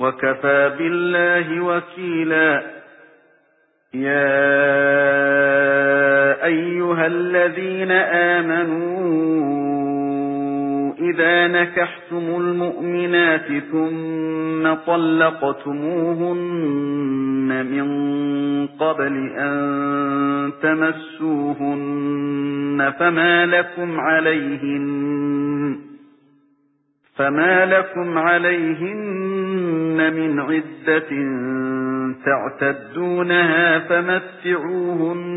وكفى بالله وكيلا. يا أيها الذين آمنوا إذا نكحتم المؤمنات ثم طلقتموهن من قبل أن تمسوهن فما لكم عليهن فما لكم عليهن من عدة تعتدونها فمتعوهن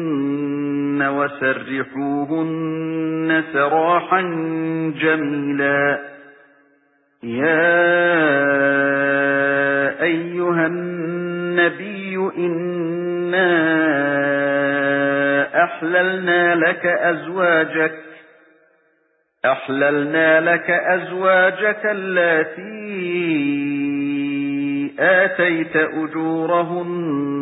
وسرحوهن سراحا جميلا. يا أيها النبي إنا أحللنا لك أزواجك أحللنا لك أزواجك التي آتيت أجورهن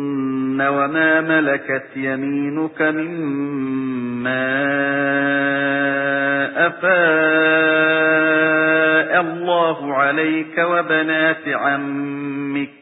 وما ملكت يمينك مما أفاء الله عليك وبنات عمك